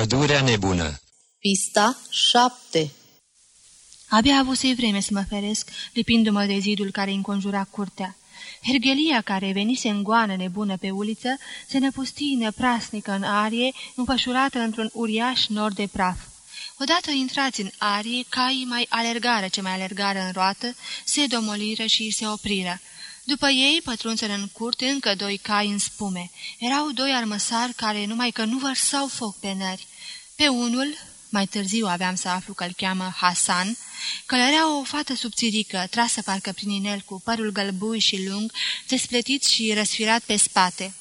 Pădurea nebună Pista 7 Abia avusei vreme să mă feresc, lipindu-mă de zidul care înconjura curtea. Hergelia care venise în goană nebună pe uliță se năpustină prasnică în arie, înfășurată într-un uriaș nor de praf. Odată intrați în arie, caii mai alergară ce mai alergară în roată, se domoliră și se opriră. După ei pătrunseră în curte încă doi cai în spume. Erau doi armăsari care numai că nu vărsau foc pe nări. Pe unul, mai târziu aveam să aflu că îl cheamă Hasan, călărea o fată subțirică, trasă parcă prin inel, cu părul gălbui și lung, despletit și răsfirat pe spate.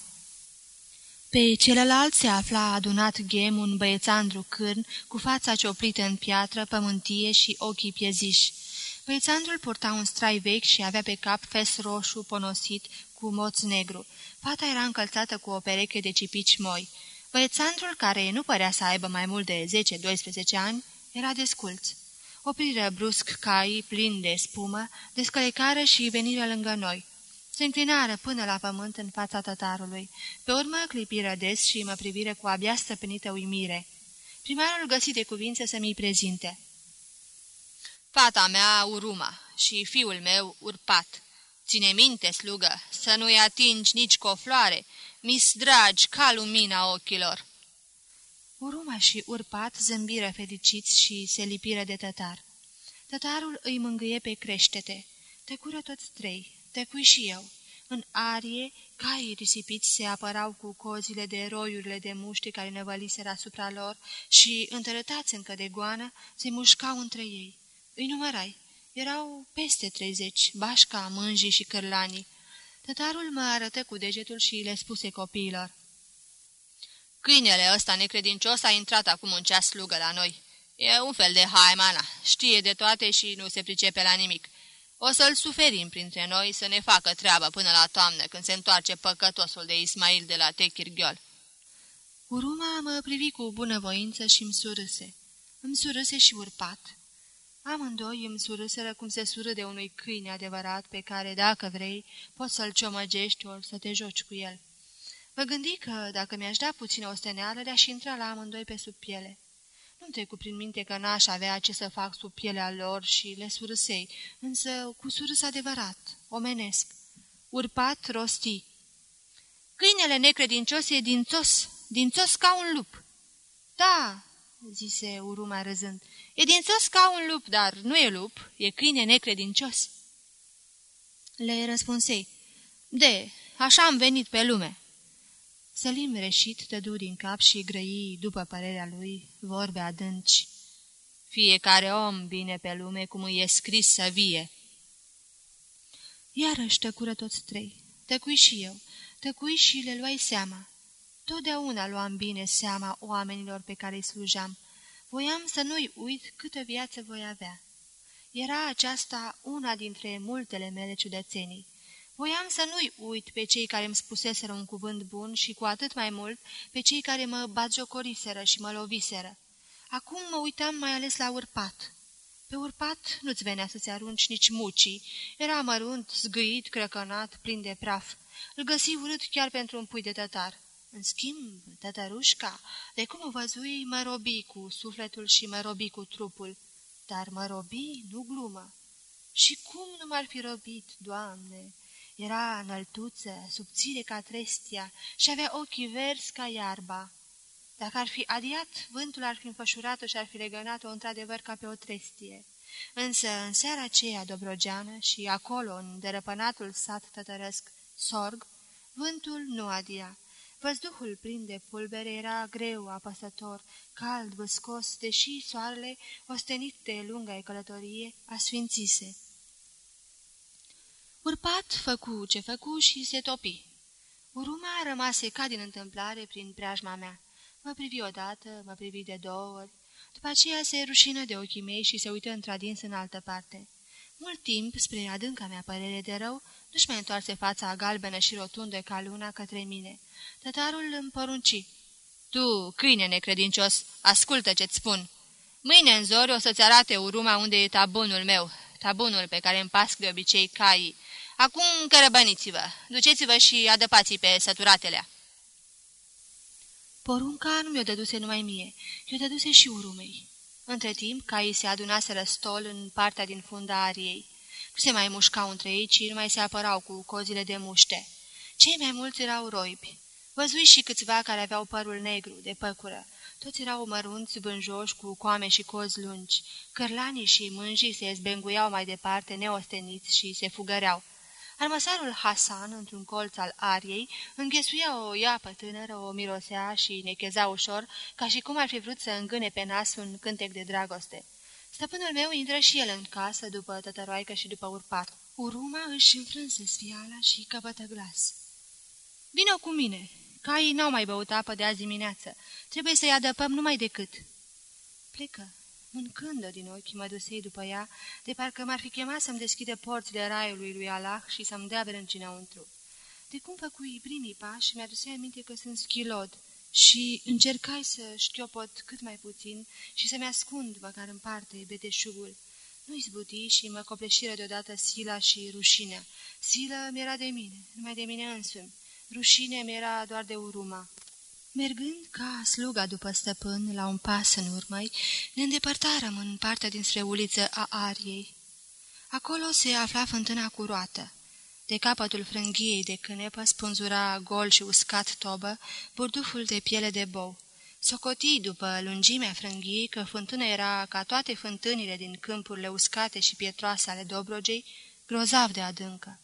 Pe celălalt se afla adunat ghem un băiețandru cârn, cu fața cioplită în piatră, pământie și ochii pieziși. Băiețandrul purta un strai vechi și avea pe cap fes roșu ponosit cu moț negru. Fata era încălțată cu o pereche de cipici moi. Băiețandrul, care nu părea să aibă mai mult de 10-12 ani, era desculț. Opriră brusc caii plini de spumă, descălecară și veniră lângă noi. Se înclinară până la pământ în fața tătarului. Pe urmă clipiră des și mă priviră cu abia stăpânită uimire. Primarul găsi de cuvință să mi prezinte. Fata mea uruma și fiul meu urpat. Ține minte, slugă, să nu-i atingi nici cu o floare, mis dragi ca lumina ochilor. Uruma și urpat zâmbiră fericiți și se lipiră de tătar. Tătarul îi mângâie pe creștete. Tăcură toți trei, tăcui și eu. În arie, caii risipiți se apărau cu cozile de roiurile de muști care năvăliseră asupra lor și, întărătați încă de goană, se mușcau între ei. Îi numărai. Erau peste treizeci, bașca, mânjii și cărlanii. Tătarul mă arătă cu degetul și le spuse copiilor. Câinele ăsta necredincios a intrat acum în ceas slugă la noi. E un fel de haimana, știe de toate și nu se pricepe la nimic. O să-l suferim printre noi să ne facă treaba până la toamnă, când se întoarce păcătosul de Ismail de la Techirghiol. Uruma mă privi cu bunăvoință și îmi surâse. Îmi surâse și urpat. Amândoi îmi surâseră cum se sură de unui câine adevărat pe care, dacă vrei, poți să-l ciomăgești ori să te joci cu el. Mă gândi că, dacă mi-aș da puțină osteneală, le-aș intra la amândoi pe sub piele. Nu-mi trecu prin minte că n-aș avea ce să fac sub pielea lor și le surâsei, însă cu surâs adevărat, omenesc. Urpat, rosti. Câinele necredincios e dințos, dințos ca un lup. Da, zise uruma râzând, e dințos ca un lup, dar nu e lup, e câine necredincios. Le răspunsei, de, așa am venit pe lume. Sălim reșit dădu din cap și grăi, după părerea lui, vorbe adânci. Fiecare om vine pe lume cum îi e scris să vie. Iarăși tăcură toți trei. Tăcui și eu. Tăcui și le luai seama. Totdeauna luam bine seama oamenilor pe care îi slujam. Voiam să nu-i uit câtă viață voi avea. Era aceasta una dintre multele mele ciudățenii. Voiam să nu-i uit pe cei care îmi spuseseră un cuvânt bun și cu atât mai mult pe cei care mă batjocoriseră și mă loviseră. Acum mă uitam mai ales la urpat. Pe urpat nu-ți venea să-ți arunci nici mucii. Era mărunt, zgâit, crăcănat, plin de praf. Îl găsi urât chiar pentru un pui de tătar. În schimb, tătărușca, de cum o văzui, mă robi cu sufletul și mă robi cu trupul. Dar mă robi, nu glumă. Și cum nu m-ar fi robit, Doamne? Era înăltuță, subțire ca trestia și avea ochii verzi ca iarba. Dacă ar fi adiat, vântul ar fi înfășurat-o și ar fi legănat-o într-adevăr ca pe o trestie. Însă, în seara aceea dobrogeană și acolo, în derăpănatul sat tătărăsc, sorg, vântul nu adia. Văzduhul plin de pulbere era greu, apăsător, cald, văscos, deși soarele, ostenit de lunga călătorie, asfințise. Urpat, făcu ce făcu și se topi. Uruma rămase ca din întâmplare prin preajma mea. Mă privi odată, mă privi de două ori. După aceea se rușină de ochii mei și se uită într-adins în altă parte. Mult timp, spre adânca mea părere de rău, nu-și mai întoarse fața galbenă și rotundă ca luna către mine. Tătarul îmi porunci. Tu, câine necredincios, ascultă ce-ți spun. Mâine în zori o să-ți arate uruma unde e tabunul meu, tabunul pe care îmi pasc de obicei caii. Acum cărăbăniți-vă, duceți-vă și adăpați pe săturatelea. Porunca nu mi-o dăduse numai mie, i-o dăduse și urumei. Între timp, caii se adunaseră stol în partea din funda ariei. Nu se mai mușcau între ei, ci nu mai se apărau cu cozile de muște. Cei mai mulți erau roibi. Văzui și câțiva care aveau părul negru, de păcură. Toți erau mărunți, bânjoși, cu coame și cozi lungi. Cărlanii și mânjii se zbenguiau mai departe, neosteniți și se fugăreau. Armăsarul Hasan, într-un colț al ariei, înghesuia o iapă tânără, o mirosea și necheza ușor, ca și cum ar fi vrut să îngâne pe nas un cântec de dragoste. Stăpânul meu intră și el în casă, după tătăroaică și după urpat. Uruma își înfrânse sfiala și căpătă glas. Vino cu mine! Caii n-au mai băut apă de azi dimineață. Trebuie să-i adăpăm numai decât. Plecă. Mâncând-o din ochi, mă dusei după ea, de parcă m-ar fi chemat să-mi deschide porțile raiului lui Allah și să-mi dea brânci înăuntru. De cum făcui primii pași, mi-adusei aminte că sunt schilod și încercai să șchiopot cât mai puțin și să-mi ascund măcar în parte beteșugul. Nu izbuti și mă copleșiră deodată sila și rușinea. Sila mi-era de mine, numai de mine însumi. Rușine mi-era doar de uruma. Mergând ca sluga după stăpân la un pas în urmă, ne îndepărtarăm în partea dinspre uliță a Ariei. Acolo se afla fântâna cu roată. De capătul frânghiei de cânepă spânzura gol și uscat tobă burduful de piele de bou. Socotii după lungimea frânghiei că fântâna era ca toate fântânile din câmpurile uscate și pietroase ale Dobrogei, grozav de adâncă.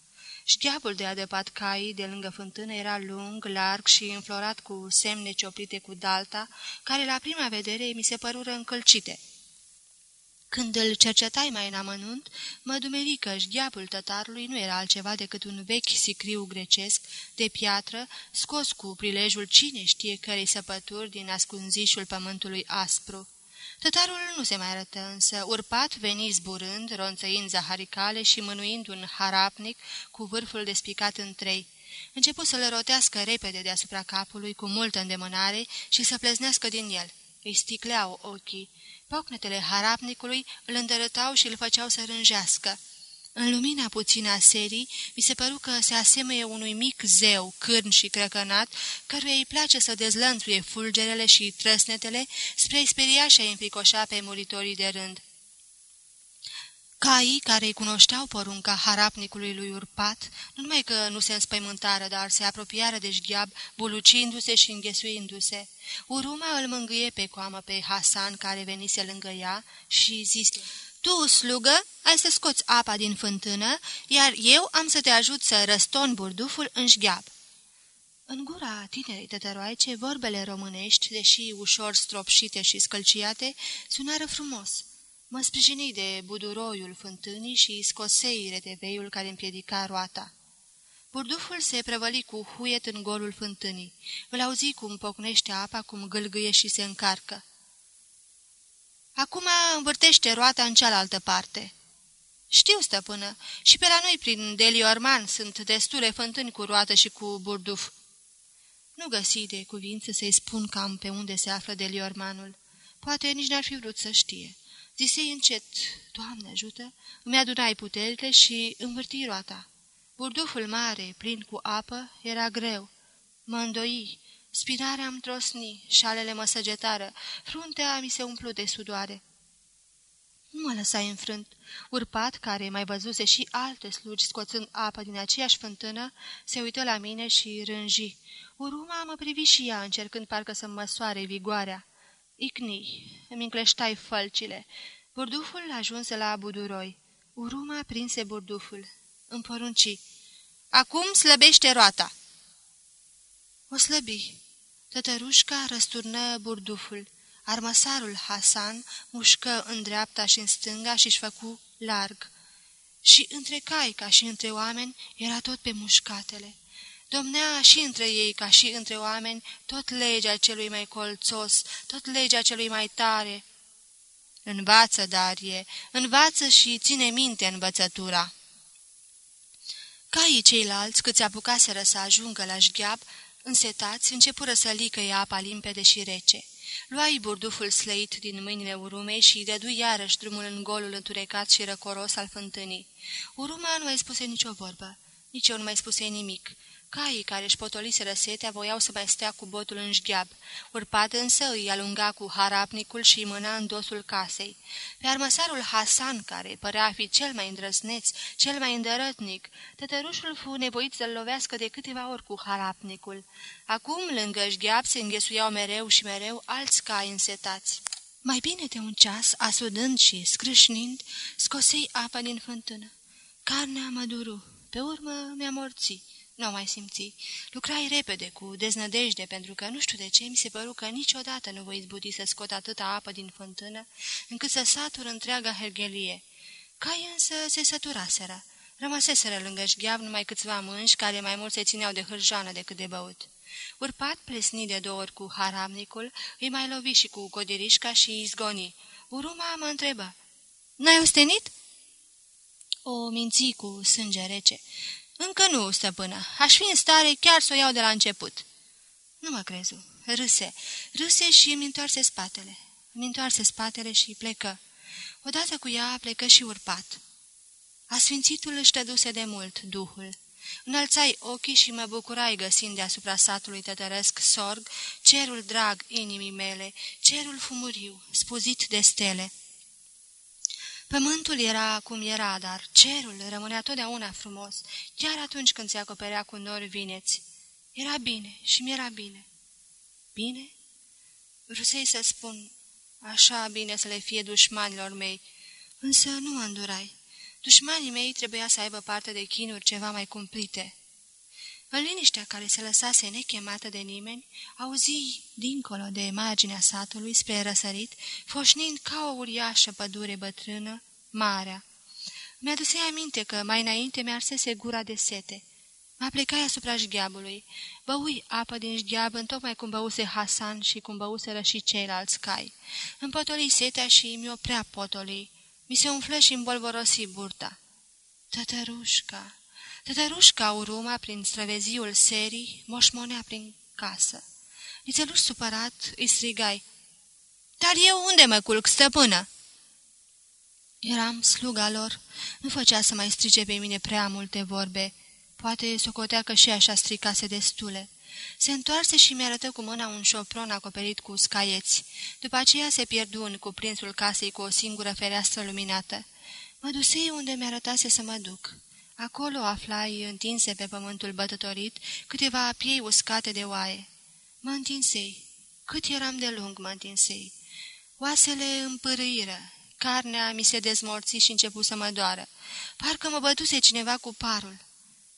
Șgheabul de adăpat caii de lângă fântână era lung, larg și înflorat cu semne cioplite cu dalta, care la prima vedere mi se părură încălcite. Când îl cercetai mai în amănunt, mă dumeri că șgheapul tătarului nu era altceva decât un vechi sicriu grecesc de piatră, scos cu prilejul cine știe cărei săpături din ascunzișul pământului aspru. Tătarul nu se mai arătă, însă urpat veni zburând, ronțăind zaharicale și mânuind un harapnic cu vârful despicat în trei. Începu să-l rotească repede deasupra capului cu multă îndemânare și să pleznească din el. Îi sticleau ochii. Pocnetele harapnicului îl îndărătau și îl făceau să rânjească. În lumina puțină a serii, mi se păru că se asemeie unui mic zeu, cârn și crăcănat, căruia îi place să dezlănțuie fulgerele și trăsnetele spre a-i speria și a înfricoșa pe muritorii de rând. Caii, care îi cunoșteau porunca harapnicului lui Urpat, nu numai că nu se înspăimântară, dar se apropiară de șgheab, bulucindu-se și înghesuindu-se. Uruma îl mângâie pe coamă pe Hasan, care venise lângă ea, și zise... Tu, slugă, ai să scoți apa din fântână, iar eu am să te ajut să răston burduful în șgheab. În gura tinerei tătăroaice, vorbele românești, deși ușor stropșite și scălciate, sunară frumos. Mă sprijini de buduroiul fântânii și scosei reteveiul care împiedica roata. Burduful se prăvăli cu huiet în golul fântânii. Îl auzi cum pocnește apa, cum gâlgâie și se încarcă. Acum învârtește roata în cealaltă parte." Știu, stăpână, și pe la noi prin Deliorman sunt destule fântâni cu roată și cu burduf." Nu găsi de cuvință să-i spun cam pe unde se află Deliormanul. Poate nici n-ar fi vrut să știe. Zisei încet, Doamne ajută, îmi adunai puterile și învârti roata. Burduful mare, plin cu apă, era greu. Mă îndoi, Spinarea îmi trosni, șalele mă săgetară, fruntea mi se umplu de sudoare. Nu mă lăsai înfrânt. Urpat, care mai văzuse și alte slugi scoțând apă din aceeași fântână, se uită la mine și rânji. Uruma mă privi și ea, încercând parcă să măsoare vigoarea. Icni, îmi încleștai fălcile. Burduful ajunse la buduroi. Uruma prinse burduful. Îmi porunci. Acum slăbește roata. O slăbi. Tătărușca răsturnă burduful. Armăsarul Hasan mușcă în dreapta și în stânga și-și făcu larg. Și între cai, ca și între oameni, era tot pe mușcatele. Domnea și între ei, ca și între oameni, tot legea celui mai colțos, tot legea celui mai tare. Învață, Darie, învață și ține minte învățătura. Caii ceilalți, câți apucaseră să ajungă la șgheab, Însetați, începură să licăie apa limpede și rece. Luai burduful slăit din mâinile urumei și îi dădu iarăși drumul în golul înturecat și răcoros al fântânii. Uruma nu mai spuse nicio vorbă, nici eu nu mai spuse nimic. Caii care își potoliseră setea voiau să mai stea cu botul în șgheab. Urpat însă îi alunga cu harapnicul și îi mâna în dosul casei. Pe armăsarul Hasan, care părea a fi cel mai îndrăzneț, cel mai îndărătnic, tătărușul fu nevoit să-l lovească de câteva ori cu harapnicul. Acum, lângă șgheab, se înghesuiau mereu și mereu alți cai însetați. Mai bine de un ceas, asudând și scrâșnind, scosei apa din fântână. Carnea mă duru, pe urmă mi-a morțit. Nu mai simți. Lucrai repede, cu deznădejde, pentru că nu știu de ce mi se păru că niciodată nu voi izbuti să scot atâta apă din fântână, încât să satur întreaga hergelie. Cai însă se săturaseră. Rămăseseră lângă șgheav numai câțiva mânși care mai mult se țineau de hârjană decât de băut. Urpat, plesni de două ori cu haramnicul, îi mai lovi și cu codirișca și izgoni. Uruma mă întrebă. N-ai ostenit?" O minți cu sânge rece. Încă nu, stăpână. Aș fi în stare chiar să o iau de la început." Nu mă crezu. Râse. Râse și îmi întoarse spatele. Îmi întoarse spatele și plecă. Odată cu ea plecă și urpat. Asfințitul își tăduse de mult duhul. Înălțai ochii și mă bucurai găsind deasupra satului tătăresc sorg, cerul drag inimii mele, cerul fumuriu, spuzit de stele. Pământul era cum era, dar cerul rămânea totdeauna frumos, chiar atunci când se acoperea cu nori vineți. Era bine și mi-era bine. Bine? Vrusei să spun, așa bine să le fie dușmanilor mei, însă nu mă îndurai. Dușmanii mei trebuia să aibă parte de chinuri ceva mai cumplite. În liniștea care se lăsase nechemată de nimeni, auzi, dincolo de marginea satului, spre răsărit, foșnind ca o uriașă pădure bătrână, marea. Mi-adusei aminte că mai înainte mi-arsese gura de sete. Mă plecai asupra șgheabului. Băui apă din șgheab, tocmai cum băuse Hasan și cum băuseră și ceilalți cai. Împotoli setea și mi oprea potolii. Mi se umflă și îmbolborosi burta. Tătărușca, tătărușca uruma prin străveziul serii, moșmonea prin casă. Nițeluș supărat îi strigai. Dar eu unde mă culc, stăpână?" Eram sluga lor. Nu făcea să mai strice pe mine prea multe vorbe. Poate socotea că și așa stricase destule. Se întoarse și mi-arătă cu mâna un șopron acoperit cu scaieți. După aceea se pierdu în cuprinsul casei cu o singură fereastră luminată. Mă dusei unde mi-arătase să mă duc. Acolo aflai, întinse pe pământul bătătorit, câteva piei uscate de oaie. Mă întinsei. Cât eram de lung, mă întinsei. Oasele împărâiră, carnea mi se dezmorți și începu să mă doară. Parcă mă bătuse cineva cu parul.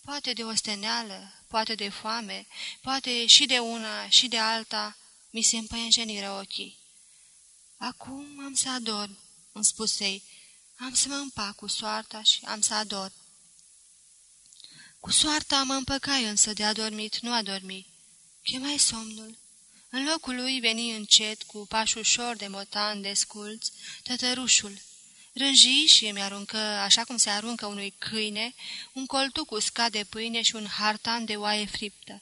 Poate de osteneală, poate de foame, poate și de una și de alta, mi se împăienjeniră ochii. Acum am să adorm, îmi spusei, am să mă împac cu soarta și am să adorm. Cu soarta mă împăcai însă de adormit, nu adormi. Chemai somnul. În locul lui veni încet, cu pași ușor de motan desculți, tătărușul. Rânji și îmi aruncă, așa cum se aruncă unui câine, un coltuc uscat de pâine și un hartan de oaie friptă.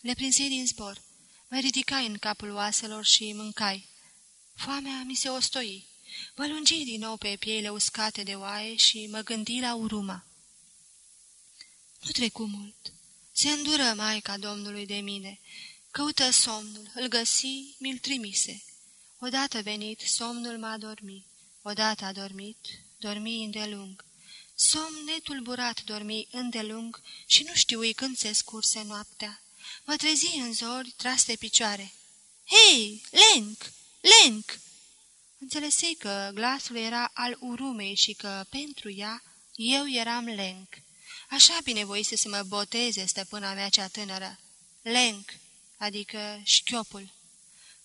Le prinsei din zbor. Mă ridicai în capul oaselor și mâncai. Foamea mi se ostoi. Mă lungi din nou pe pieile uscate de oaie și mă gândi la uruma. Nu trecu mult. Se îndură Maica Domnului de mine. Căută somnul, îl găsi, mi-l trimise. Odată venit, somnul m-a dormit. Odată a dormit, dormi îndelung. Somn netulburat dormi îndelung și nu știu când se scurse noaptea. Mă trezi în zori, tras de picioare. Hei, Lenk, Lenk! Înțelesei că glasul era al urumei și că, pentru ea, eu eram Lenk. Așa binevoise să mă boteze stăpâna mea cea tânără. Lenk, adică șchiopul.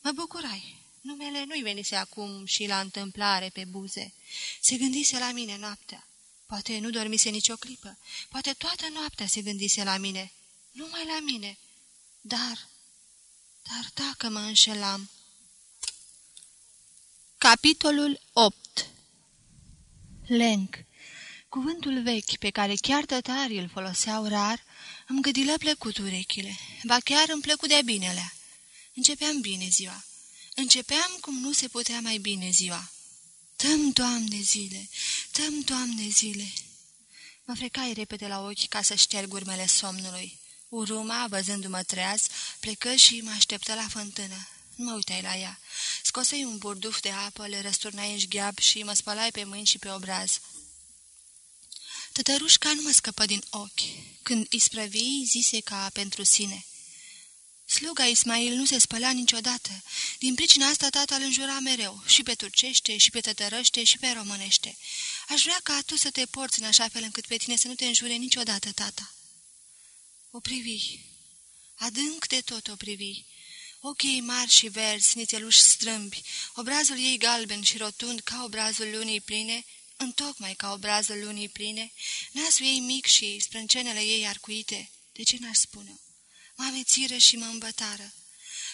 Mă bucurai. Numele nu-i venise acum și la întâmplare pe buze. Se gândise la mine noaptea. Poate nu dormise nicio clipă. Poate toată noaptea se gândise la mine. Numai la mine. Dar, dar dacă mă înșelam... Capitolul 8 Lenk Cuvântul vechi pe care chiar tătarii îl foloseau rar îmi gâdilă plăcut urechile, ba chiar îmi plăcut de binele. Începeam bine ziua. Începeam cum nu se putea mai bine ziua. Tăm, Doamne, zile! Tăm, Doamne, zile! Mă frecai repede la ochi ca să șterg urmele somnului. Uruma, văzându-mă treaz, plecă și mă așteptă la fântână. Nu mă uitai la ea. Scosei un burduf de apă, le răsturnai în șgheab și mă spălai pe mâini și pe obraz. Tătărușca nu mă scăpă din ochi. Când isprăvii, zise ca pentru sine. Sluga Ismail nu se spăla niciodată. Din pricina asta tata îl înjura mereu, și pe turcește, și pe tătărăște, și pe românește. Aș vrea ca tu să te porți în așa fel încât pe tine să nu te înjure niciodată, tata. O privi. Adânc de tot o privi. Ochii mari și verzi, nițeluși strâmbi, obrazul ei galben și rotund ca obrazul lunii pline, întocmai ca obrazul lunii pline, nasul ei mic și sprâncenele ei arcuite, de ce n-aș spune? Mă amețiră și mă îmbătară.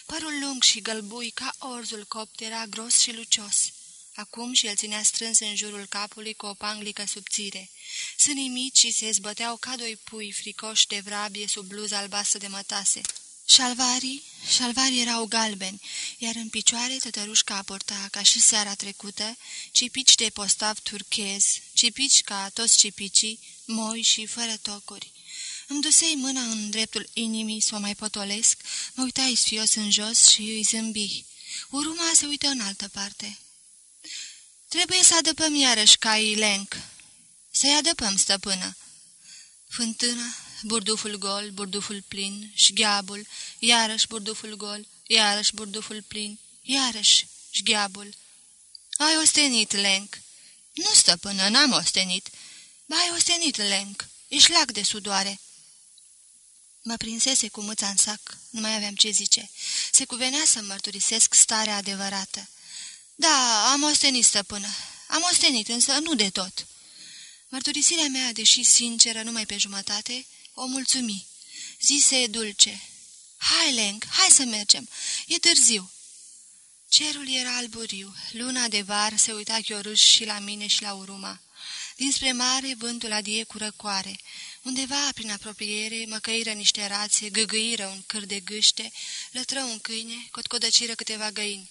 Părul lung și gălbui ca orzul copt era gros și lucios. Acum și el ținea strâns în jurul capului cu o panglică subțire. Sânii mici și se zbăteau ca doi pui fricoși de vrabie sub bluza albastră de mătase. Șalvarii, șalvarii erau galbeni, iar în picioare tătărușca porta, ca și seara trecută, cipici de postav turchez, cipici ca toți cipicii, moi și fără tocuri. Îmi dusei mâna în dreptul inimii să o mai potolesc, mă uitai sfios în jos și îi zâmbi. Uruma se uită în altă parte. Trebuie să adăpăm iarăși caii lenc. Să-i adăpăm, stăpână. Fântâna, burduful gol, burduful plin, șgheabul, iarăși burduful gol, iarăși burduful plin, iarăși șgheabul. Ai ostenit, lenc. Nu, stăpână, n-am ostenit. Ba, ai ostenit, lenc. Ești lac de sudoare. Mă prinsese cu mâța în sac, nu mai aveam ce zice. Se cuvenea să mărturisesc starea adevărată. Da, am ostenit, stăpână. Am ostenit, însă nu de tot. Mărturisirea mea, deși sinceră numai pe jumătate, o mulțumi. Zise dulce. Hai, Lenk, hai să mergem. E târziu. Cerul era alburiu. Luna de var se uita chiorâș și la mine și la uruma. Dinspre mare vântul adie cu răcoare. Undeva, prin apropiere, măcăiră niște rațe, gâgâiră un câr de gâște, lătră un câine, cotcodăciră câteva găini.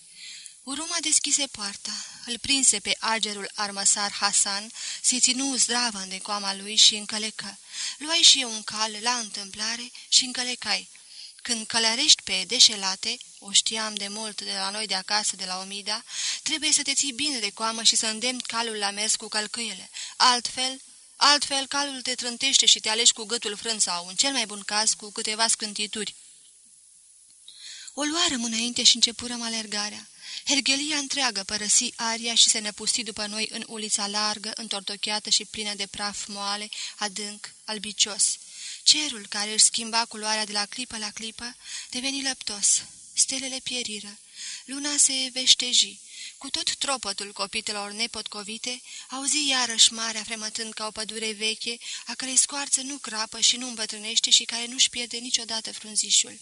Uruma deschise poarta, îl prinse pe agerul armăsar Hasan, se ținu zdravă în decoama lui și încălecă. Luai și eu un cal la întâmplare și încălecai. Când călărești pe deșelate, o știam de mult de la noi de acasă, de la Omida, trebuie să te ții bine de coamă și să îndemni calul la mers cu călcâiele. Altfel, altfel calul te trântește și te alegi cu gâtul frânt sau, în cel mai bun caz, cu câteva scântituri. O luarăm înainte și începurăm alergarea. Hergelia întreagă părăsi aria și se năpusti după noi în ulița largă, întortocheată și plină de praf moale, adânc, albicios. Cerul, care își schimba culoarea de la clipă la clipă, deveni lăptos. Stelele pieriră. Luna se veșteji. Cu tot tropătul copitelor nepotcovite, auzi iarăși marea fremătând ca o pădure veche, a cărei scoarță nu crapă și nu îmbătrânește și care nu-și pierde niciodată frunzișul.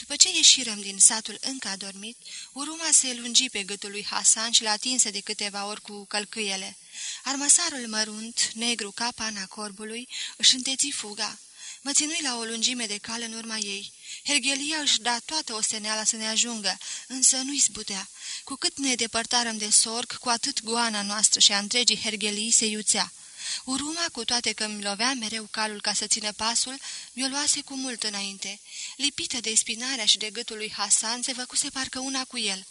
După ce ieșirăm din satul încă adormit, uruma se lungi pe gâtul lui Hasan și l atinse de câteva ori cu călcâiele. Armăsarul mărunt, negru ca pana corbului, își înteți fuga. Mă ținui la o lungime de cal în urma ei. Hergelia își da toată osteneala să ne ajungă, însă nu-i zbutea. Cu cât ne depărtarăm de sorg, cu atât goana noastră și a întregii Hergelii se iuțea. Uruma, cu toate că îmi lovea mereu calul ca să țină pasul, mi-o luase cu mult înainte. Lipită de spinarea și de gâtul lui Hasan, se făcuse parcă una cu el.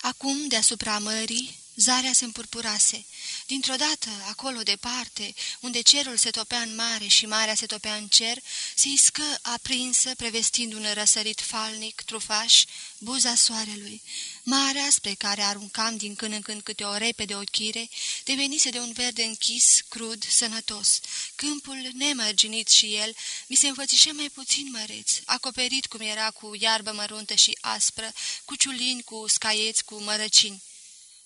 Acum, deasupra mării, Zarea se împurpurase. Dintr-o dată, acolo departe, unde cerul se topea în mare și marea se topea în cer, se iscă aprinsă, prevestind un răsărit falnic, trufaș, buza soarelui. Marea, spre care aruncam din când în când câte o repede ochire, devenise de un verde închis, crud, sănătos. Câmpul, nemărginit și el, mi se înfățișe mai puțin măreț, acoperit cum era cu iarbă măruntă și aspră, cu ciulini, cu scaieți, cu mărăcini.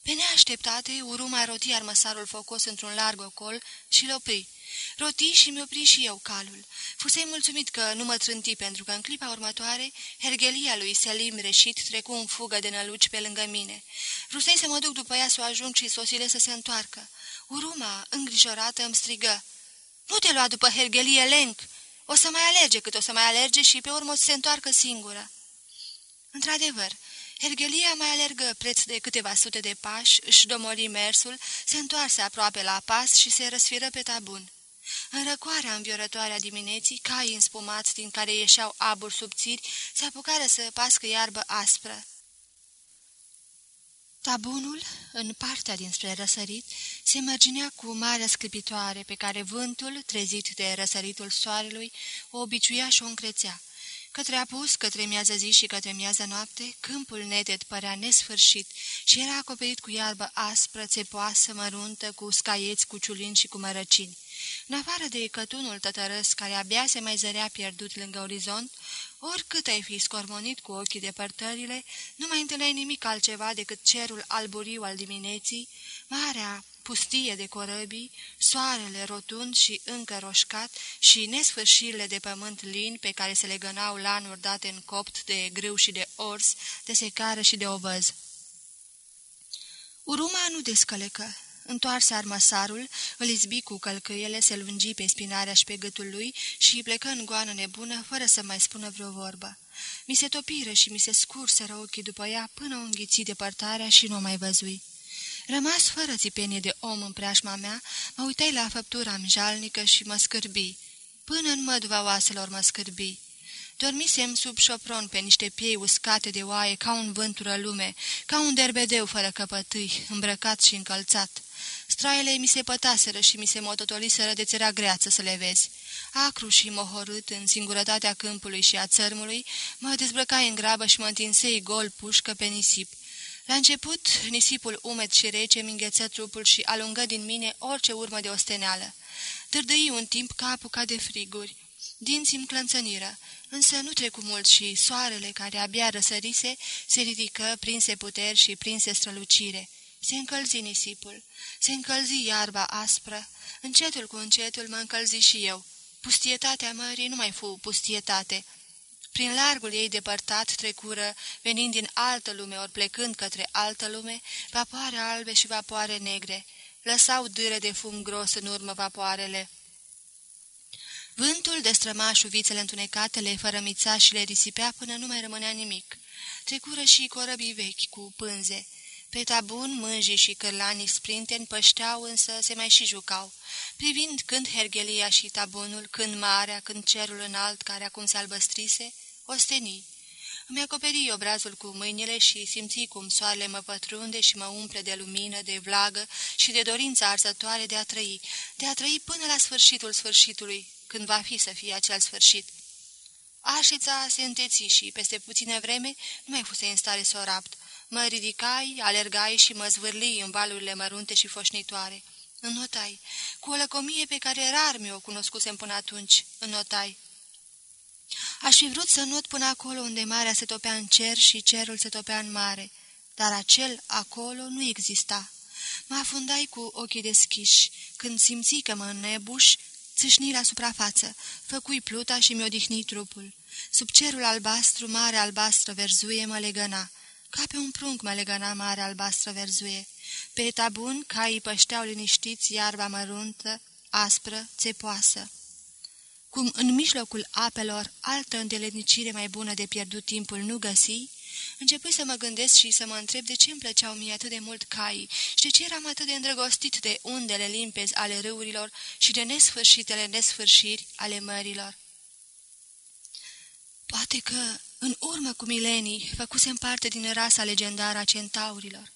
Pe neașteptate, uruma roti armăsarul focos într-un larg ocol și-l opri. Roti și mi opri și eu calul. Fusei mulțumit că nu mă trânti, pentru că în clipa următoare, hergelia lui Selim reșit trecu în fugă de năluci pe lângă mine. Vrusei să mă duc după ea să o ajung și sosile să se întoarcă. Uruma, îngrijorată, îmi strigă. Nu te lua după hergelie, Lenk! O să mai alerge cât o să mai alerge și pe urmă o să se întoarcă singură." Într-adevăr, Hergelia mai alergă preț de câteva sute de pași, își domoli mersul, se întoarse aproape la pas și se răsfiră pe tabun. În răcoarea înviorătoare a dimineții, cai înspumați din care ieșeau aburi subțiri, se apucară să pască iarbă aspră. Tabunul, în partea dinspre răsărit, se mărginea cu marea sclipitoare pe care vântul, trezit de răsăritul soarelui, o obiciuia și o încrețea. Către apus, către miază zi și către miază noapte, câmpul neted părea nesfârșit și era acoperit cu iarbă aspră, țepoasă, măruntă, cu scaieți, cu ciulini și cu mărăcini. În afară de cătunul tătărăs care abia se mai zărea pierdut lângă orizont, oricât ai fi scormonit cu ochii depărtările, nu mai întâlneai nimic altceva decât cerul alburiu al dimineții, marea pustie de corăbii, soarele rotund și încă roșcat și nesfârșirile de pământ lin pe care se legănau lanuri date în copt de grâu și de ors, de secară și de ovăz. Uruma nu descălecă. Întoarse armăsarul, îl izbi cu călcâiele, se lungi pe spinarea și pe gâtul lui și plecă în goană nebună, fără să mai spună vreo vorbă. Mi se topiră și mi se scurseră ochii după ea până o înghiți depărtarea și nu mai văzui. Rămas fără țipenie de om în preajma mea, mă uitai la făptura jalnică și mă scârbi. Până în măduva oaselor mă scârbi. Dormisem sub șopron pe niște piei uscate de oaie ca un vântură lume, ca un derbedeu fără căpătâi, îmbrăcat și încălțat. Straile mi se pătaseră și mi se mototoliseră de țera greață să le vezi. Acru și mohorât în singurătatea câmpului și a țărmului, mă dezbrăcai în grabă și mă întinsei gol pușcă pe nisip. La început, nisipul umed și rece mi îngheță trupul și alungă din mine orice urmă de osteneală. Dârdăi un timp ca apucat de friguri. Dinții-mi clănțăniră, însă nu trecu mult și soarele, care abia răsărise, se ridică, prinse puteri și prinse strălucire. Se încălzi nisipul, se încălzi iarba aspră, încetul cu încetul mă încălzi și eu. Pustietatea mării nu mai fu pustietate, prin largul ei depărtat trecură, venind din altă lume ori plecând către altă lume, vapoare albe și vapoare negre. Lăsau dâre de fum gros în urmă vapoarele. Vântul destrăma șuvițele întunecate, le fărămița și le risipea până nu mai rămânea nimic. Trecură și corăbii vechi cu pânze. Pe tabun, mânjii și cârlanii sprinteni pășteau, însă se mai și jucau, privind când hergelia și tabunul, când marea, când cerul înalt care acum se albăstrise, osteni. Îmi acoperi obrazul cu mâinile și simți cum soarele mă pătrunde și mă umple de lumină, de vlagă și de dorința arzătoare de a trăi, de a trăi până la sfârșitul sfârșitului, când va fi să fie acel sfârșit. Așița se înteți și, peste puțină vreme, nu mai fuse în stare să o rapt. Mă ridicai, alergai și mă zvârlii în valurile mărunte și foșnitoare. Înnotai, cu o lăcomie pe care rar mi-o cunoscusem până atunci, înnotai. Aș fi vrut să not până acolo unde marea se topea în cer și cerul se topea în mare, dar acel acolo nu exista. Mă afundai cu ochii deschiși, când simți că mă înnebuș, țâșni la suprafață, făcui pluta și mi-odihni trupul. Sub cerul albastru, mare albastră verzuie mă legăna. Ca pe un prunc mă legăna mare albastră verzuie. Pe tabun, caii pășteau liniștiți iarba măruntă, aspră, țepoasă. Cum în mijlocul apelor altă îndeletnicire mai bună de pierdut timpul nu găsi, începui să mă gândesc și să mă întreb de ce îmi plăceau mie atât de mult caii și de ce eram atât de îndrăgostit de undele limpezi ale râurilor și de nesfârșitele nesfârșiri ale mărilor. Poate că, în urmă cu milenii, făcusem parte din rasa legendară a centaurilor.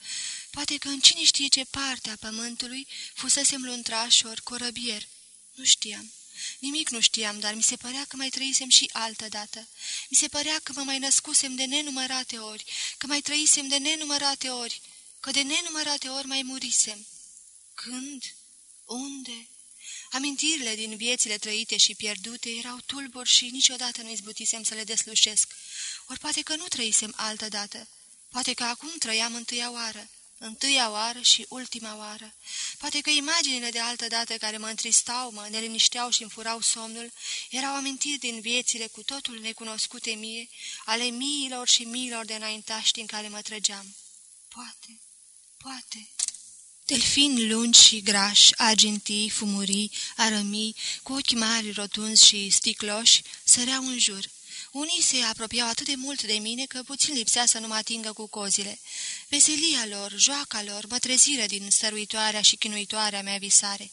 Poate că în cine știe ce parte a pământului fusesem luntraș ori corăbier. Nu știam. Nimic nu știam, dar mi se părea că mai trăisem și altă dată. Mi se părea că mă mai născusem de nenumărate ori, că mai trăisem de nenumărate ori, că de nenumărate ori mai murisem. Când? Unde? Amintirile din viețile trăite și pierdute erau tulburi și niciodată nu izbutisem să le deslușesc. Ori poate că nu trăisem altă dată. Poate că acum trăiam întâia oară întâia oară și ultima oară. Poate că imaginile de altă dată care mă întristau, mă nelinișteau și îmi furau somnul, erau amintiri din viețile cu totul necunoscute mie, ale miilor și miilor de înaintași din care mă trăgeam. Poate, poate... Delfini lungi și grași, argintii, fumurii, arămii, cu ochi mari, rotunzi și sticloși, săreau în jur. Unii se apropiau atât de mult de mine că puțin lipsea să nu mă atingă cu cozile. Veselia lor, joaca lor, mă treziră din stăruitoarea și chinuitoarea mea visare.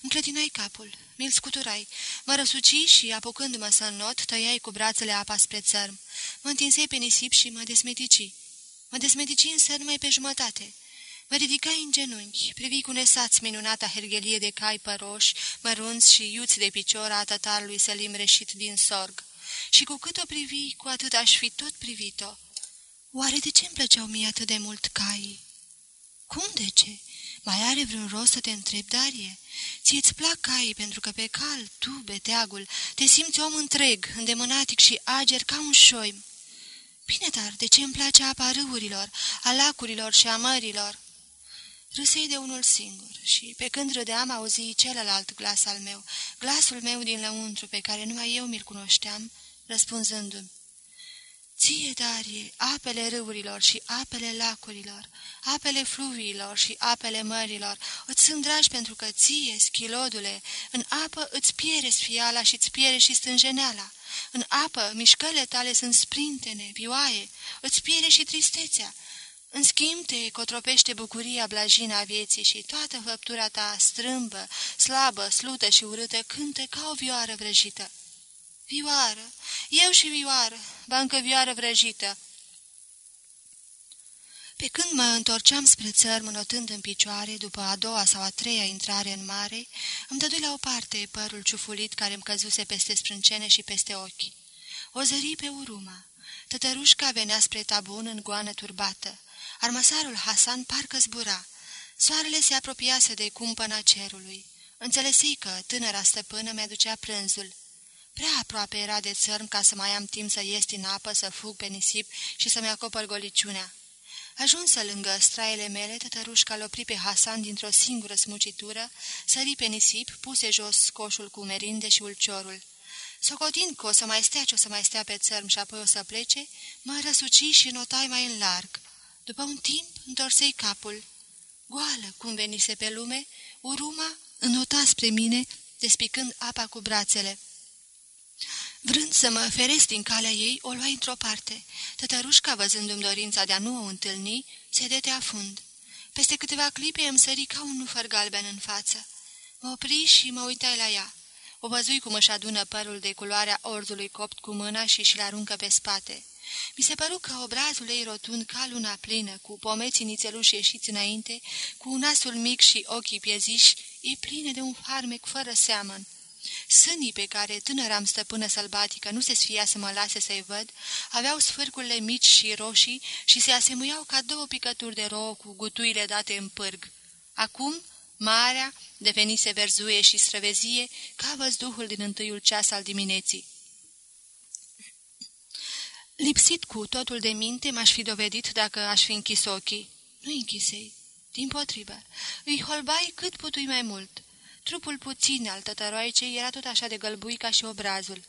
Încletinai capul, mi-l scuturai, mă răsuci și, apucându-mă să not, tăiai cu brațele apa spre țărm. Mă întinsei pe nisip și mă desmetici. Mă desmetici însă numai pe jumătate. Mă ridicai în genunchi, privi cu nesați minunata hergelie de cai păroși, mărunți și iuți de picior a tătarului Selim reșit din sorg. Și cu cât o privi, cu atât aș fi tot privit-o. Oare de ce îmi plăceau mie atât de mult caii? Cum de ce? Mai are vreun rost să te întreb, Darie? Ție-ți plac caii pentru că pe cal, tu, beteagul, te simți om întreg, îndemânatic și ager ca un șoim. Bine, dar de ce îmi place apa râurilor, a lacurilor și a mărilor? Râsei de unul singur și, pe când râdeam, auzi celălalt glas al meu, glasul meu din lăuntru, pe care numai eu mi-l cunoșteam, răspunzându-mi. Ție, Darie, apele râurilor și apele lacurilor, apele fluviilor și apele mărilor, îți sunt dragi pentru că ție, schilodule, în apă îți piere sfiala și îți piere și stânjeneala. În apă, mișcările tale sunt sprintene, vioaie, îți piere și tristețea. În schimb, te cotropește bucuria blajina a vieții și toată făptura ta strâmbă, slabă, slută și urâtă cântă ca o vioară vrăjită. Vioară, eu și vioară, bancă vioară vrăjită. Pe când mă întorceam spre țăr, notând în picioare, după a doua sau a treia intrare în mare, îmi dădui la o parte părul ciufulit care îmi căzuse peste sprâncene și peste ochi. O zări pe uruma. Tătărușca venea spre tabun în goană turbată. Armăsarul Hasan parcă zbura. Soarele se apropiase de cumpăna cerului. Înțelesi că tânăra stăpână mi-aducea prânzul. Prea aproape era de țărm ca să mai am timp să ies din apă, să fug pe nisip și să-mi acopăr goliciunea. Ajunsă lângă straile mele, tătărușca l opri pe Hasan dintr-o singură smucitură, sări pe nisip, puse jos coșul cu merinde și ulciorul. Socotind că o să mai stea ce o să mai stea pe țărm și apoi o să plece, mă răsuci și notai mai în larg. După un timp, întorsei capul. Goală, cum venise pe lume, uruma înota spre mine, despicând apa cu brațele. Vrând să mă feresc din calea ei, o luai într-o parte. Tătărușca, văzându-mi dorința de a nu o întâlni, se dete afund. Peste câteva clipe îmi sări ca un nufăr galben în față. Mă opri și mă uitai la ea. O văzui cum își adună părul de culoarea orzului copt cu mâna și și-l aruncă pe spate. Mi se păru că obrazul ei rotund ca luna plină, cu pomeții nițeluși ieșiți înainte, cu nasul mic și ochii pieziși, e pline de un farmec fără seamăn. Sânii pe care tânăram stăpână sălbatică nu se sfia să mă lase să-i văd, aveau sfârcurile mici și roșii și se asemuiau ca două picături de rouă cu gutuile date în pârg. Acum, marea devenise verzuie și străvezie ca văzduhul din întâiul ceas al dimineții. Lipsit cu totul de minte, m-aș fi dovedit dacă aș fi închis ochii. Nu închisei, din potrivă. Îi holbai cât putui mai mult. Trupul puțin al tătăroaicei era tot așa de gălbui ca și obrazul.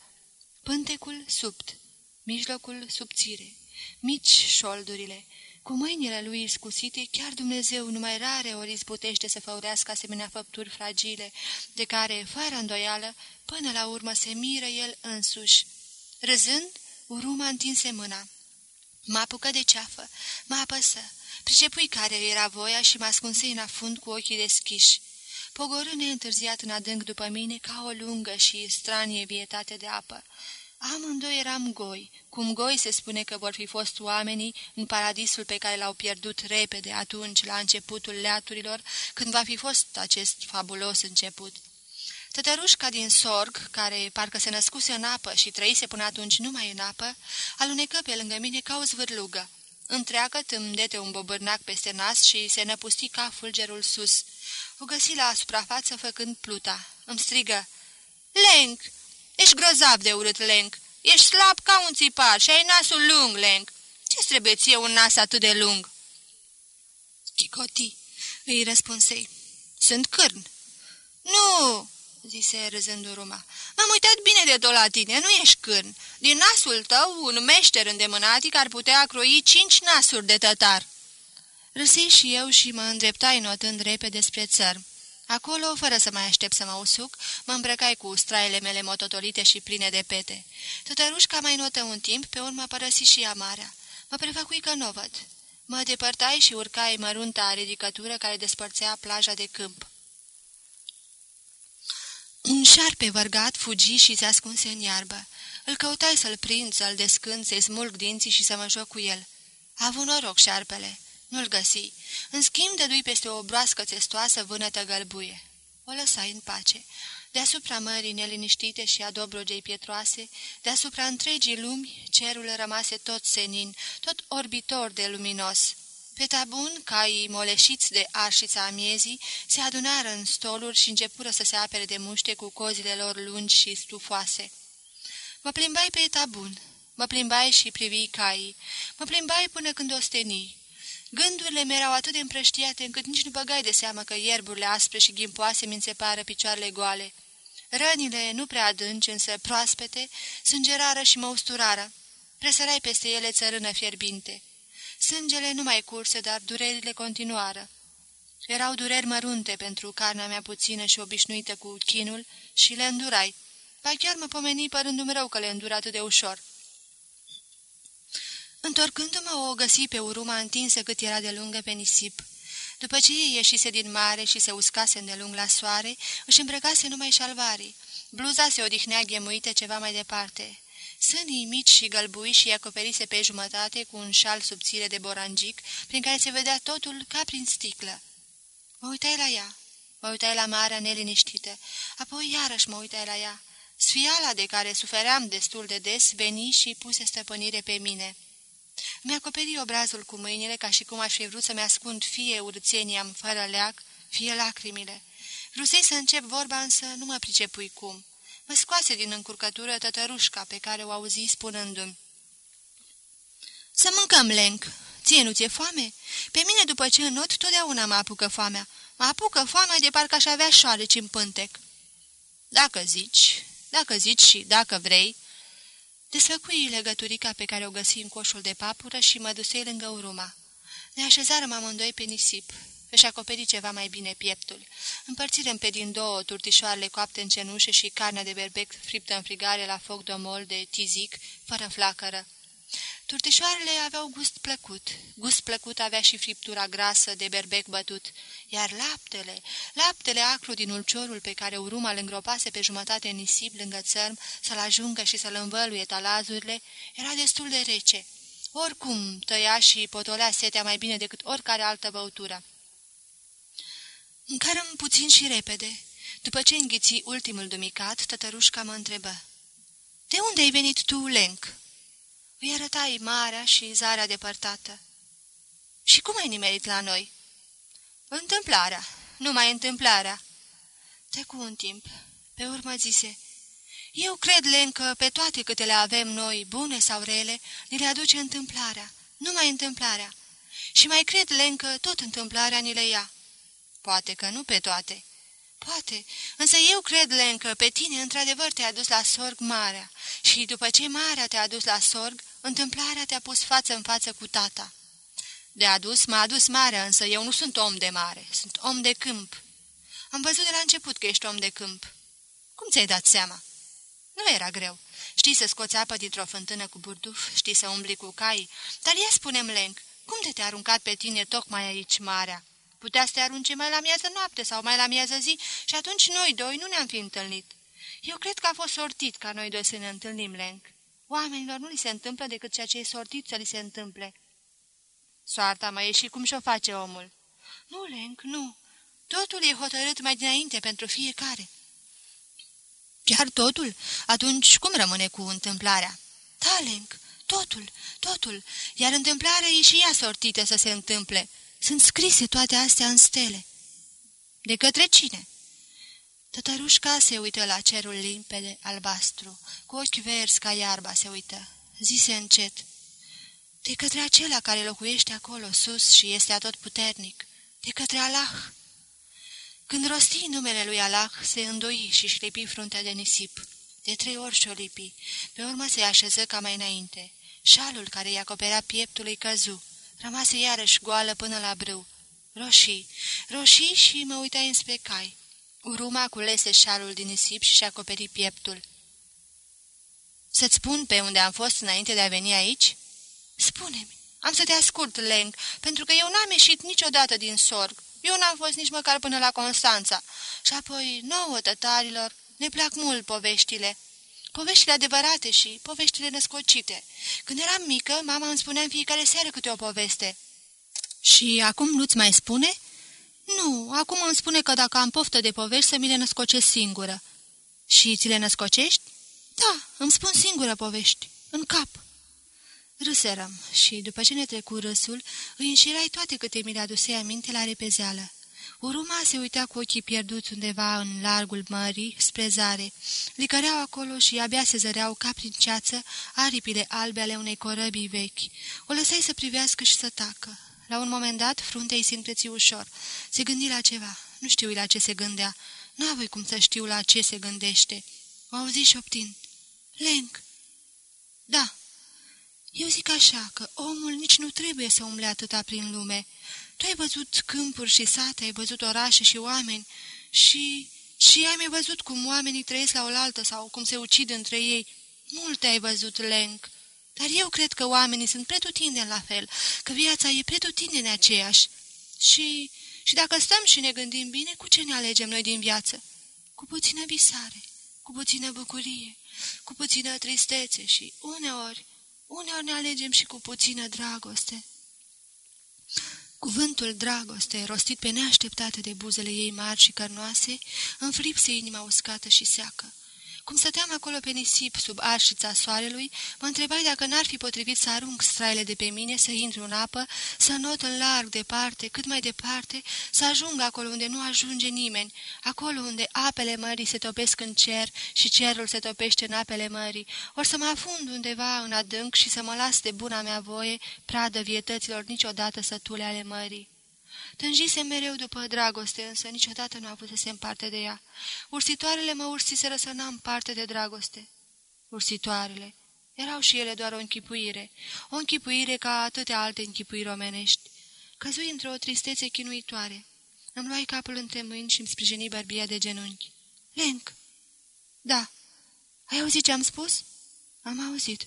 Pântecul subt, mijlocul subțire, mici șoldurile. Cu mâinile lui scusite, chiar Dumnezeu numai rare ori izbutește să făurească asemenea făpturi fragile, de care, fără îndoială, până la urmă se miră el însuși. Râzând, uruma întinse mâna. Mă apucă de ceafă, mă apăsă, pricepui care era voia și mă ascunse în afund cu ochii deschiși pogorâne întârziat în adânc după mine ca o lungă și stranie vietate de apă. Amândoi eram goi, cum goi se spune că vor fi fost oamenii în paradisul pe care l-au pierdut repede atunci, la începutul leaturilor, când va fi fost acest fabulos început. Tătărușca din sorg, care parcă se născuse în apă și trăise până atunci numai în apă, alunecă pe lângă mine ca o zvârlugă. Întreagă îmi dete un bobârnac peste nas și se năpusti ca fulgerul sus. O găsi la suprafață făcând pluta. Îmi strigă, Lenk, ești grozav de urât, Lenk. Ești slab ca un țipar și ai nasul lung, Lenk. Ce-ți trebuie ție un nas atât de lung?" Chicoti, îi răspunsei. Sunt cârn." Nu!" zise râzând uruma. M-am uitat bine de tot la tine, nu ești cârn. Din nasul tău, un meșter îndemânatic ar putea croi cinci nasuri de tătar." Râsei și eu și mă îndreptai notând repede spre țăr. Acolo, fără să mai aștept să mă usuc, mă îmbrăcai cu straile mele mototolite și pline de pete. Tătărușca mai notă un timp, pe urmă părăsi și ea marea. Mă prefăcui că nu văd. Mă depărtai și urcai mărunta ridicătură care despărțea plaja de câmp. Un șarpe vărgat fugi și se ascunse în iarbă. Îl căutai să-l prind, să-l descând, să-i smulg dinții și să mă joc cu el. A avut noroc șarpele. Nu-l găsi. În schimb, dădui peste o broască testoasă vânătă gălbuie. O lăsai în pace. Deasupra mării neliniștite și a dobrogei pietroase, deasupra întregii lumi, cerul rămase tot senin, tot orbitor de luminos. Pe tabun, caii moleșiți de arșița amiezii, se adunară în stoluri și începură să se apere de muște cu cozile lor lungi și stufoase. Mă plimbai pe tabun, mă plimbai și privi caii, mă plimbai până când ostenii. Gândurile mi erau atât de împrăștiate încât nici nu băgai de seamă că ierburile aspre și ghimpoase mi înțepară picioarele goale. Rănile, nu prea adânci, însă proaspete, sângerară și mă usturară. Presărai peste ele țărână fierbinte. Sângele nu mai curse, dar durerile continuară. Erau dureri mărunte pentru carnea mea puțină și obișnuită cu chinul și le îndurai. Ba chiar mă pomeni părându-mi rău că le îndur atât de ușor. Întorcându-mă, o găsi pe uruma întinsă cât era de lungă pe nisip. După ce ieșise din mare și se uscase îndelung la soare, își îmbrăcase numai șalvarii. Bluza se odihnea ghemuită ceva mai departe. Sânii mici și gălbui și acoperise pe jumătate cu un șal subțire de borangic, prin care se vedea totul ca prin sticlă. Mă uitai la ea, mă uitai la marea neliniștită, apoi iarăși mă uitai la ea. Sfiala de care sufeream destul de des veni și puse stăpânire pe mine. Mi-acoperi obrazul cu mâinile ca și cum aș fi vrut să-mi ascund fie urțenia fără leac, fie lacrimile. Vrusei să încep vorba, însă nu mă pricepui cum. Mă scoase din încurcătură tătărușca pe care o auzi spunându-mi. Să mâncăm, Lenc. Ție nu ți-e foame? Pe mine, după ce înot, totdeauna mă apucă foamea. Mă apucă foamea de parcă aș avea șoareci în pântec. Dacă zici, dacă zici și dacă vrei, Desfăcui legăturica pe care o găsi în coșul de papură și mă dusei lângă uruma. Ne așezarăm amândoi pe nisip. Își acoperi ceva mai bine pieptul. Împărțirăm pe din două turtișoarele coapte în cenușă și carnea de berbec friptă în frigare la foc domol de tizic, fără flacără. Turtișoarele aveau gust plăcut. Gust plăcut avea și friptura grasă de berbec bătut, iar laptele, laptele acru din ulciorul pe care uruma îl îngropase pe jumătate în nisip lângă țărm să-l ajungă și să-l învăluie talazurile, era destul de rece. Oricum tăia și potolea setea mai bine decât oricare altă băutură. Mâncărăm puțin și repede. După ce înghiți ultimul dumicat, tătărușca mă întrebă. De unde ai venit tu, Lenc?" Îi arătai marea și zarea depărtată. Și cum ai nimerit la noi?" Întâmplarea, numai întâmplarea." Trecu un timp. Pe urmă zise, Eu cred, Len, că pe toate câte le avem noi, bune sau rele, ni le aduce întâmplarea, numai întâmplarea. Și mai cred, Len, că tot întâmplarea ni le ia. Poate că nu pe toate." Poate, însă eu cred, Len, că pe tine într-adevăr te-a dus la sorg marea și după ce marea te-a dus la sorg, întâmplarea te-a pus față în față cu tata. De adus m-a adus marea, însă eu nu sunt om de mare, sunt om de câmp. Am văzut de la început că ești om de câmp. Cum ți-ai dat seama? Nu era greu. Știi să scoți apă dintr-o fântână cu burduf, știi să umbli cu cai, dar ia spune-mi, Lenc, cum de te-a aruncat pe tine tocmai aici marea? Putea să te arunce mai la miază noapte sau mai la miază zi și atunci noi doi nu ne-am fi întâlnit. Eu cred că a fost sortit ca noi doi să ne întâlnim, Lenk. Oamenilor nu li se întâmplă decât ceea ce e sortit să li se întâmple. Soarta mai e și cum și-o face omul. Nu, Lenk, nu. Totul e hotărât mai dinainte pentru fiecare. Chiar totul? Atunci cum rămâne cu întâmplarea? Da, Lenk, totul, totul, iar întâmplarea e și ea sortită să se întâmple. Sunt scrise toate astea în stele. De către cine? Tătărușca se uită la cerul limpede, albastru, cu ochi verzi ca iarba se uită. Zise încet. De către acela care locuiește acolo sus și este atot puternic. De către Allah. Când rosti numele lui Allah, se îndoi și șlipi fruntea de nisip. De trei ori și-o lipi. Pe urmă se așeză ca mai înainte. Șalul care i acoperea pieptul îi căzu. Rămase iarăși goală până la brâu. Roșii, roșii și mă uitai înspre cai. Uruma culese șalul din nisip și și acoperi pieptul. Să-ți spun pe unde am fost înainte de a veni aici?" Spune-mi. Am să te ascult, Leng, pentru că eu n-am ieșit niciodată din sorg. Eu n-am fost nici măcar până la Constanța. Și apoi nouă tătarilor, Ne plac mult poveștile. Poveștile adevărate și poveștile născocite. Când eram mică, mama îmi spunea în fiecare seară câte o poveste. Și acum nu-ți mai spune?" Nu, acum îmi spune că dacă am poftă de povești să mi le născocesc singură." Și ți le născocești?" Da, îmi spun singură povești, în cap." Râserăm și, după ce ne trecu râsul, îi înșirai toate câte mi le adusei aminte la repezeală. Uruma se uita cu ochii pierduți undeva în largul mării, spre zare. Licăreau acolo și abia se zăreau ca prin ceață aripile albe ale unei corăbii vechi. O lăsai să privească și să tacă. La un moment dat, fruntea îi se întreți ușor. Se gândi la ceva. Nu știu la ce se gândea. N-avui cum să știu la ce se gândește. O auzi șoptind. Lenk! Da. Eu zic așa, că omul nici nu trebuie să umble atâta prin lume. Tu ai văzut câmpuri și sate, ai văzut orașe și oameni și... Și ai mai văzut cum oamenii trăiesc la oaltă sau cum se ucid între ei. Multe ai văzut, Lenk. Dar eu cred că oamenii sunt pretutindeni la fel, că viața e pretutindeni aceeași. Și, și dacă stăm și ne gândim bine, cu ce ne alegem noi din viață? Cu puțină visare, cu puțină bucurie, cu puțină tristețe și uneori, uneori ne alegem și cu puțină dragoste. Cuvântul dragoste, rostit pe neașteptate de buzele ei mari și cărnoase, înfripse inima uscată și seacă. Cum stăteam acolo pe nisip, sub arșița soarelui, mă întrebai dacă n-ar fi potrivit să arunc straile de pe mine, să intru în apă, să not în larg departe, cât mai departe, să ajung acolo unde nu ajunge nimeni, acolo unde apele mării se topesc în cer și cerul se topește în apele mării, ori să mă afund undeva în adânc și să mă las de buna mea voie, pradă vietăților niciodată sătule ale mării. Tânjise mereu după dragoste, însă niciodată nu avusese în parte de ea. Ursitoarele mă ursiseră să n-am parte de dragoste. Ursitoarele. Erau și ele doar o închipuire, o închipuire ca atâtea alte închipuiri omenești. Căzui într-o tristețe chinuitoare. Îmi luai capul între mâini și îmi sprijini bărbia de genunchi. Lenk! Da. Ai auzit ce am spus? Am auzit.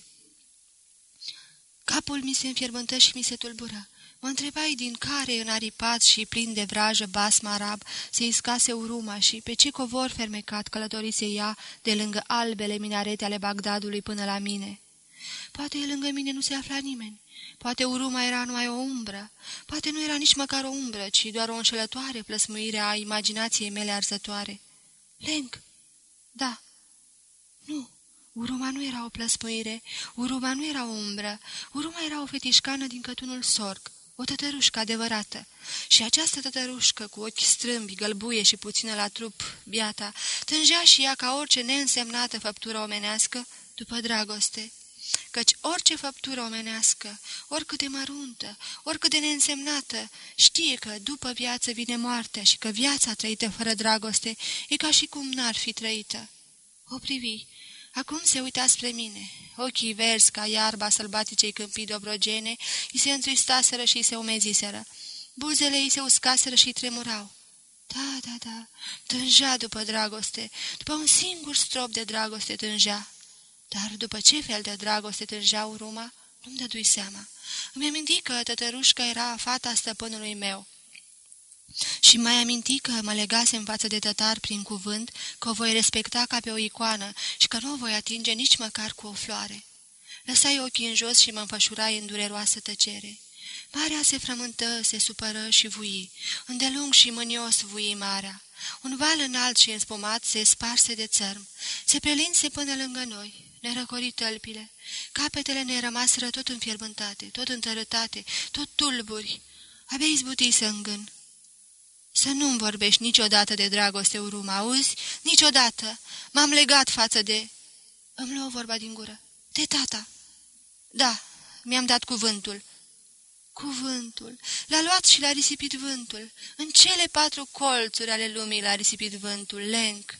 Capul mi se înfierbântă și mi se tulbură. Mă întrebai din care înaripat și plin de vrajă basm arab se iscase uruma și pe ce covor fermecat călătorise ea de lângă albele minarete ale Bagdadului până la mine. Poate lângă mine nu se afla nimeni. Poate uruma era numai o umbră. Poate nu era nici măcar o umbră, ci doar o înșelătoare plăsmuire a imaginației mele arzătoare. Lenk! Da. Nu. Uruma nu era o plăsmuire, uruma nu era o umbră, uruma era o fetișcană din cătunul sorg o tătărușcă adevărată. Și această tătărușcă, cu ochi strâmbi, gălbuie și puțină la trup, biata, tângea și ea ca orice neînsemnată făptură omenească după dragoste. Căci orice făptură omenească, oricât de măruntă, oricât de neînsemnată, știe că după viață vine moartea și că viața trăită fără dragoste e ca și cum n-ar fi trăită. O privi Acum se uita spre mine. Ochii verzi ca iarba sălbaticei câmpii dobrogene îi se întristaseră și îi se umeziseră. Buzele îi se uscaseră și tremurau. Da, da, da, tânja după dragoste, după un singur strop de dragoste tânja. Dar după ce fel de dragoste tângea uruma, nu-mi dădui seama. Îmi aminti că tătărușca era fata stăpânului meu. Și mai aminti că mă legase în față de tătar prin cuvânt, că o voi respecta ca pe o icoană și că nu o voi atinge nici măcar cu o floare. Lăsai ochii în jos și mă înfășurai în dureroasă tăcere. Marea se frământă, se supără și vui. Îndelung și mânios vui marea. Un val înalt și înspumat se sparse de țărm. Se prelinse până lângă noi. Ne răcori tălpile. Capetele ne rămaseră tot înfierbântate, tot întărătate, tot tulburi. Abia izbutii să îngân. Să nu-mi vorbești niciodată de dragoste, Uruma, auzi? Niciodată! M-am legat față de... Îmi luă vorba din gură. De tata. Da, mi-am dat cuvântul. Cuvântul. L-a luat și l-a risipit vântul. În cele patru colțuri ale lumii l-a risipit vântul, lenc.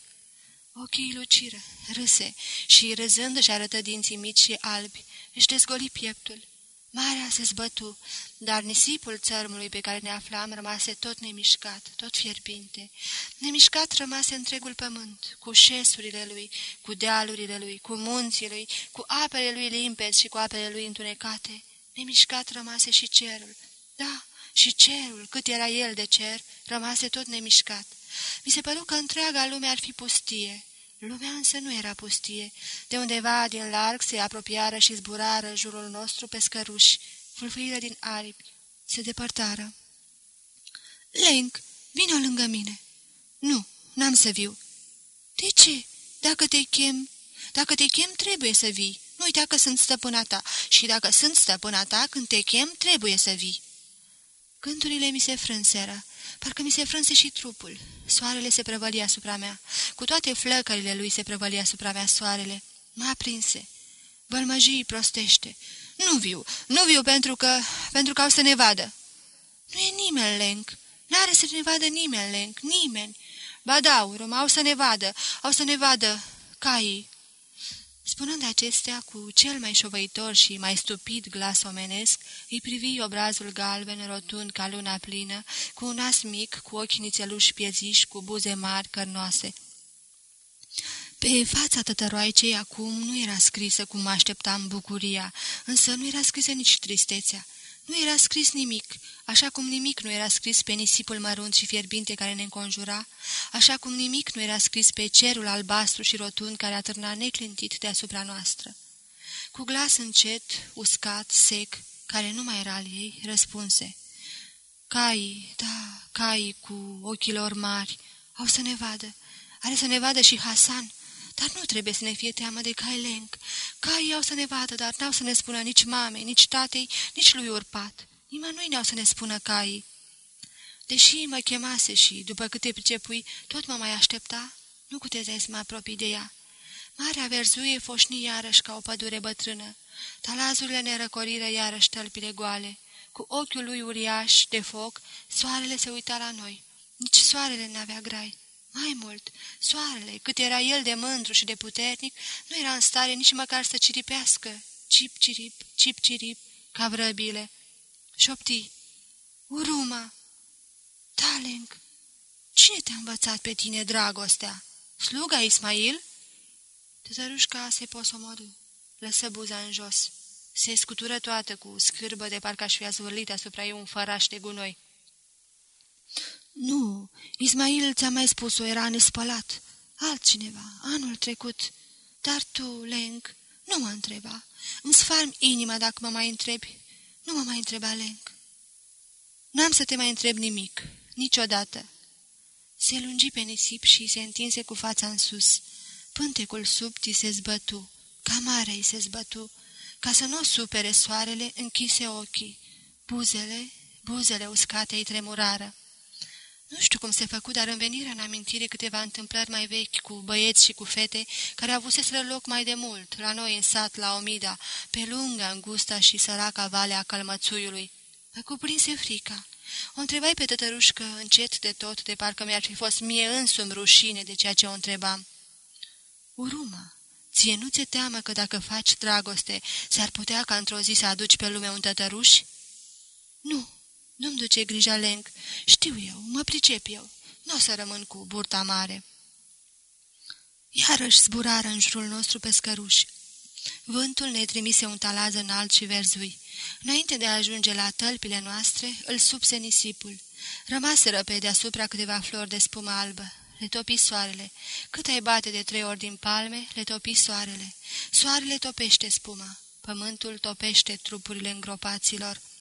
Ochii luciră, râse și, râzând, își arătă dinții mici și albi. Își dezgoli pieptul. Marea se zbătu, dar nisipul țărmului pe care ne aflam rămase tot nemișcat, tot fierbinte. Nemișcat rămase întregul pământ, cu șesurile lui, cu dealurile lui, cu munții lui, cu apele lui limpezi și cu apele lui întunecate. Nemișcat rămase și cerul. Da, și cerul, cât era el de cer, rămase tot nemișcat. Mi se păru că întreaga lume ar fi pustie. Lumea însă nu era pustie. De undeva din larg se apropiară și zburară jurul nostru pe scăruși, fâlfâiră din aripi, se depărtară. Lenk, vină lângă mine. Nu, n-am să viu. De ce? Dacă te chem... Dacă te chem, trebuie să vii. Nu uita că sunt stăpâna ta și dacă sunt stăpâna ta, când te chem, trebuie să vii. Gândurile mi se frânseră, parcă mi se frânse și trupul. Soarele se prăvălia asupra mea. Cu toate flăcările lui se prăvălia asupra mea soarele. Mă aprinse. Bălmăjii prostește. Nu viu, nu viu pentru că... pentru că au să ne vadă. Nu e nimeni, Lenk. N-are să ne vadă nimeni, Lenk, nimeni. Ba da, urmă, au să ne vadă, au să ne vadă caii. Spunând acestea, cu cel mai șovăitor și mai stupid glas omenesc, îi privi obrazul galben, rotund ca luna plină, cu un nas mic, cu ochi nițeluși pieziși, cu buze mari, cărnoase. Pe fața tătăroaicei acum nu era scrisă cum mă așteptam bucuria, însă nu era scrisă nici tristețea. Nu era scris nimic, așa cum nimic nu era scris pe nisipul mărunt și fierbinte care ne înconjura, așa cum nimic nu era scris pe cerul albastru și rotund care atârna neclintit deasupra noastră. Cu glas încet, uscat, sec, care nu mai era al ei, răspunse. Cai, da, cai cu ochii lor mari, au să ne vadă. Are să ne vadă și Hasan. Dar nu trebuie să ne fie teamă de Cailenc. Caii au să ne vadă, dar n-au să ne spună nici mamei, nici tatei, nici lui Urpat. Nimănui n-au să ne spună caii. Deși mă chemase și, după câte pricepui, tot mă mai aștepta, nu cutezai să mă apropii de ea. Marea verzuie foșni iarăși ca o pădure bătrână. Talazurile ne răcoriră iarăși tălpile goale. Cu ochiul lui uriaș de foc, soarele se uita la noi. Nici soarele n-avea grai. Mai mult, soarele, cât era el de mândru și de puternic, nu era în stare nici măcar să ciripească, cip-cirip, cip-cirip, ca vrăbile. Șopti, Uruma, Taleng, cine te-a învățat pe tine dragostea? Sluga Ismail? Tătărușca se posomorâ, lăsă buza în jos. Se scutură toată cu scârbă de parcă aș fi azvârlit asupra ei un făraș de gunoi. Nu, Ismail ți-a mai spus-o, era nespălat. Altcineva, anul trecut. Dar tu, Lenk, nu mă întreba. Îmi sfarm inima dacă mă mai întrebi. Nu mă mai întreba, Lenk. N-am să te mai întreb nimic, niciodată. Se lungi pe nisip și se întinse cu fața în sus. Pântecul sub ti se zbătu, camara îi se zbătu. Ca să nu o supere soarele, închise ochii. Buzele, buzele uscate îi tremurară. Nu știu cum se făcut, dar îmi venirea în amintire câteva întâmplări mai vechi cu băieți și cu fete care avuseseră loc mai de mult, la noi în sat, la Omida, pe lungă, îngusta și săraca valea Călmățuiului. Mă cuprinse frica. O întrebai pe tătărușcă încet de tot, de parcă mi-ar fi fost mie însumi rușine de ceea ce o întrebam. Uruma, ție nu ți-e teamă că dacă faci dragoste, s-ar putea ca într-o zi să aduci pe lume un tătăruș? Nu, nu-mi duce grija, Lenk. Știu eu, mă pricep eu. Nu o să rămân cu burta mare. Iarăși zburară în jurul nostru pe scăruși. Vântul ne trimise un talaz înalt și verzui. Înainte de a ajunge la tălpile noastre, îl subse nisipul. Rămaseră pe deasupra câteva flori de spumă albă. Le topi soarele. Cât ai bate de trei ori din palme, le topi soarele. Soarele topește spuma. Pământul topește trupurile îngropaților.